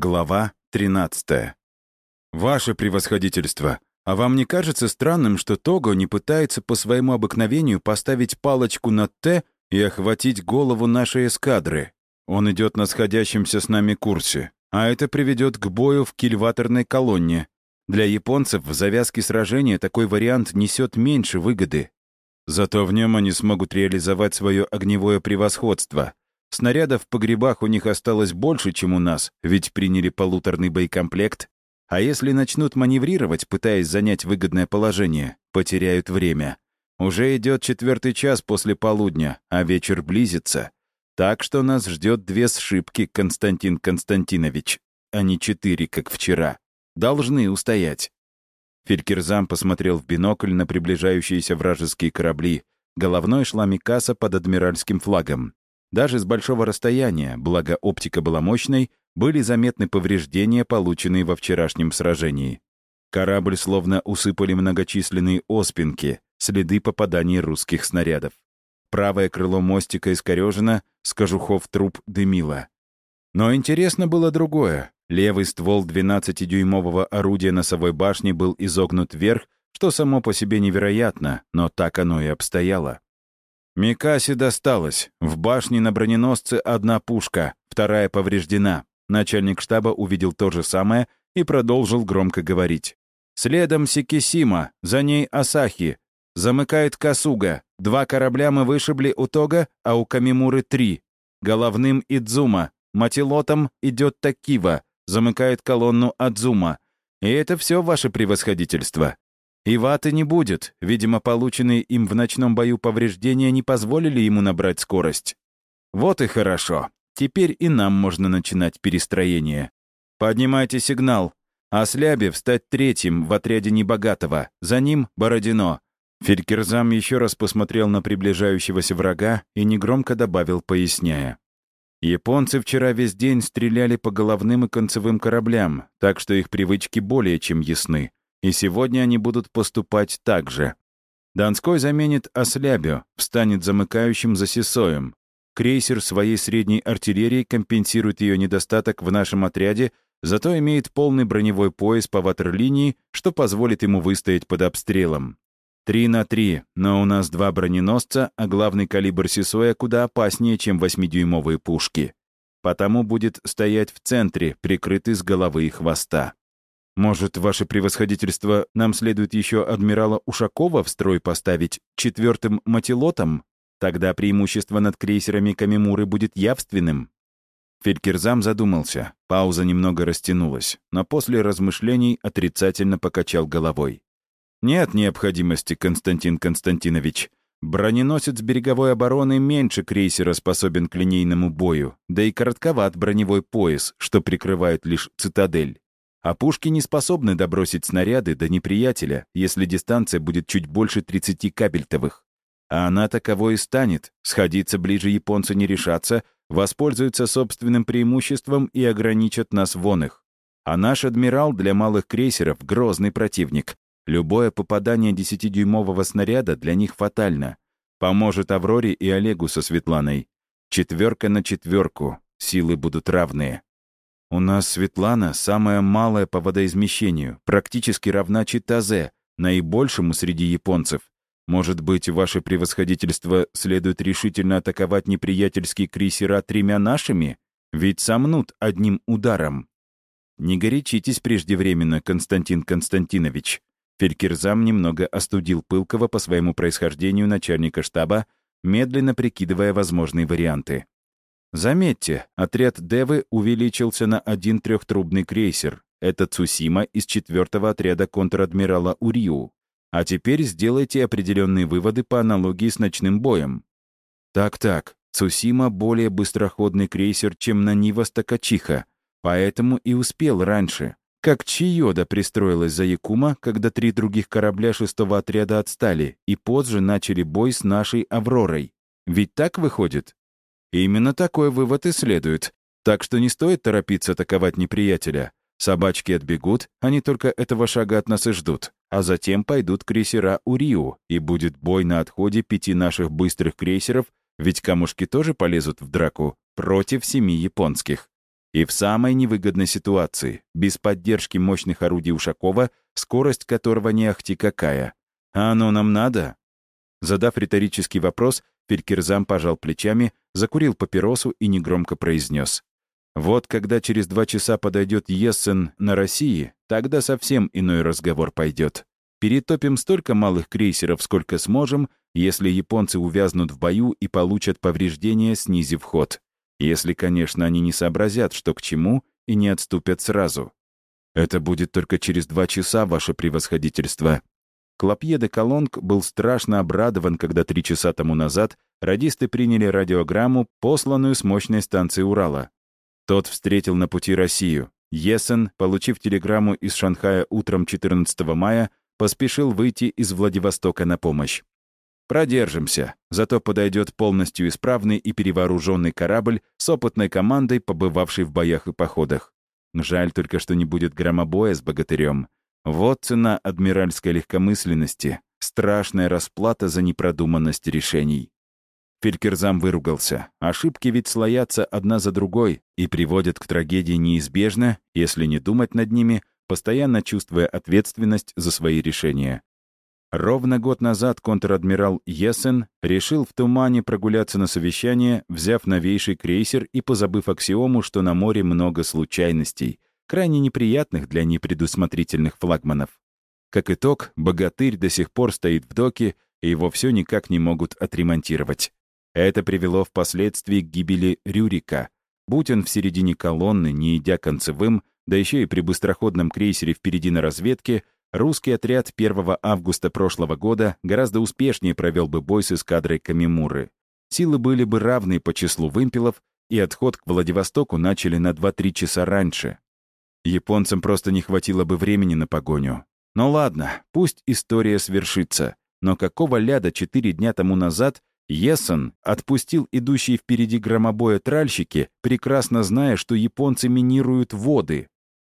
Глава 13. «Ваше превосходительство, а вам не кажется странным, что Того не пытается по своему обыкновению поставить палочку на «Т» и охватить голову нашей эскадры? Он идет на сходящемся с нами курсе, а это приведет к бою в кильваторной колонне. Для японцев в завязке сражения такой вариант несет меньше выгоды. Зато в нем они смогут реализовать свое огневое превосходство, Снарядов в погребах у них осталось больше, чем у нас, ведь приняли полуторный боекомплект. А если начнут маневрировать, пытаясь занять выгодное положение, потеряют время. Уже идет четвертый час после полудня, а вечер близится. Так что нас ждет две сшибки, Константин Константинович, а не четыре, как вчера. Должны устоять. Фелькерзам посмотрел в бинокль на приближающиеся вражеские корабли. Головной шла Микаса под адмиральским флагом. Даже с большого расстояния, благо оптика была мощной, были заметны повреждения, полученные во вчерашнем сражении. Корабль словно усыпали многочисленные оспинки, следы попаданий русских снарядов. Правое крыло мостика искорежено, с кожухов труб дымило. Но интересно было другое. Левый ствол 12-дюймового орудия носовой башни был изогнут вверх, что само по себе невероятно, но так оно и обстояло. Микасе досталось. В башне на броненосце одна пушка, вторая повреждена. Начальник штаба увидел то же самое и продолжил громко говорить. Следом Сикисима, за ней Асахи. Замыкает Касуга. Два корабля мы вышибли у Тога, а у Камимуры три. Головным Идзума. Матилотом идет Такива. Замыкает колонну Адзума. И это все ваше превосходительство. И ваты не будет. Видимо, полученные им в ночном бою повреждения не позволили ему набрать скорость. Вот и хорошо. Теперь и нам можно начинать перестроение. Поднимайте сигнал. А Слябе встать третьим в отряде Небогатого. За ним Бородино. Фелькерзам еще раз посмотрел на приближающегося врага и негромко добавил, поясняя. Японцы вчера весь день стреляли по головным и концевым кораблям, так что их привычки более чем ясны. И сегодня они будут поступать так же. Донской заменит Ослябю, встанет замыкающим за Сесоем. Крейсер своей средней артиллерией компенсирует ее недостаток в нашем отряде, зато имеет полный броневой пояс по ватерлинии, что позволит ему выстоять под обстрелом. Три на три, но у нас два броненосца, а главный калибр Сесоя куда опаснее, чем восьмидюймовые пушки. Потому будет стоять в центре, прикрытый с головы и хвоста. Может, ваше превосходительство, нам следует еще адмирала Ушакова в строй поставить четвертым матилотом? Тогда преимущество над крейсерами Камимуры будет явственным». Фелькерзам задумался. Пауза немного растянулась, но после размышлений отрицательно покачал головой. «Нет необходимости, Константин Константинович. Броненосец береговой обороны меньше крейсера способен к линейному бою, да и коротковат броневой пояс, что прикрывает лишь цитадель. А пушки не способны добросить снаряды до неприятеля, если дистанция будет чуть больше 30 кабельтовых. А она таковой и станет. Сходиться ближе японцы не решатся, воспользуются собственным преимуществом и ограничат нас вон их. А наш адмирал для малых крейсеров — грозный противник. Любое попадание 10-дюймового снаряда для них фатально. Поможет Авроре и Олегу со Светланой. Четверка на четверку. Силы будут равные. У нас Светлана самая малая по водоизмещению, практически равна Читазе, наибольшему среди японцев. Может быть, ваше превосходительство следует решительно атаковать неприятельские крейсера тремя нашими? Ведь сомнут одним ударом. Не горячитесь преждевременно, Константин Константинович. Фелькерзам немного остудил пылкого по своему происхождению начальника штаба, медленно прикидывая возможные варианты. Заметьте, отряд Девы увеличился на один трехтрубный крейсер. Это Цусима из четвертого отряда контр-адмирала Уриу. А теперь сделайте определенные выводы по аналогии с ночным боем. Так-так, Цусима более быстроходный крейсер, чем Нанива Стакачиха, поэтому и успел раньше. Как Чиода пристроилась за Якума, когда три других корабля шестого отряда отстали и позже начали бой с нашей «Авророй». Ведь так выходит? Именно такой вывод и следует. Так что не стоит торопиться атаковать неприятеля. Собачки отбегут, они только этого шага от нас и ждут. А затем пойдут крейсера Уриу, и будет бой на отходе пяти наших быстрых крейсеров, ведь камушки тоже полезут в драку против семи японских. И в самой невыгодной ситуации, без поддержки мощных орудий Ушакова, скорость которого не ахти какая. А оно нам надо? Задав риторический вопрос, Фелькерзам пожал плечами, закурил папиросу и негромко произнес. «Вот когда через два часа подойдет Ессен на России, тогда совсем иной разговор пойдет. Перетопим столько малых крейсеров, сколько сможем, если японцы увязнут в бою и получат повреждения, снизив ход. Если, конечно, они не сообразят, что к чему, и не отступят сразу. Это будет только через два часа, ваше превосходительство. Клопье де Колонг был страшно обрадован, когда три часа тому назад радисты приняли радиограмму, посланную с мощной станции Урала. Тот встретил на пути Россию. Есен, получив телеграмму из Шанхая утром 14 мая, поспешил выйти из Владивостока на помощь. Продержимся, зато подойдет полностью исправный и перевооруженный корабль с опытной командой, побывавшей в боях и походах. Жаль только, что не будет громобоя с богатырем. Вот цена адмиральской легкомысленности, страшная расплата за непродуманность решений. Фелькерзам выругался. Ошибки ведь слоятся одна за другой и приводят к трагедии неизбежно, если не думать над ними, постоянно чувствуя ответственность за свои решения. Ровно год назад контр-адмирал Есен решил в тумане прогуляться на совещание, взяв новейший крейсер и позабыв аксиому, что на море много случайностей, крайне неприятных для непредусмотрительных флагманов. Как итог, «Богатырь» до сих пор стоит в доке, и его все никак не могут отремонтировать. Это привело впоследствии к гибели Рюрика. Будь он в середине колонны, не идя концевым, да еще и при быстроходном крейсере впереди на разведке, русский отряд 1 августа прошлого года гораздо успешнее провел бы бой с эскадрой Камимуры. Силы были бы равны по числу вымпелов, и отход к Владивостоку начали на 2-3 часа раньше. Японцам просто не хватило бы времени на погоню. Но ладно, пусть история свершится. Но какого ляда четыре дня тому назад Ессен отпустил идущие впереди громобоя тральщики, прекрасно зная, что японцы минируют воды,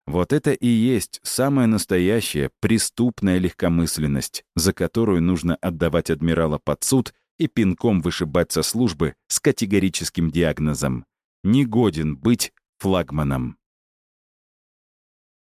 вот это и есть самая настоящая преступная легкомысленность, за которую нужно отдавать адмирала под суд и пинком вышибать со службы с категорическим диагнозом «негоден быть флагманом».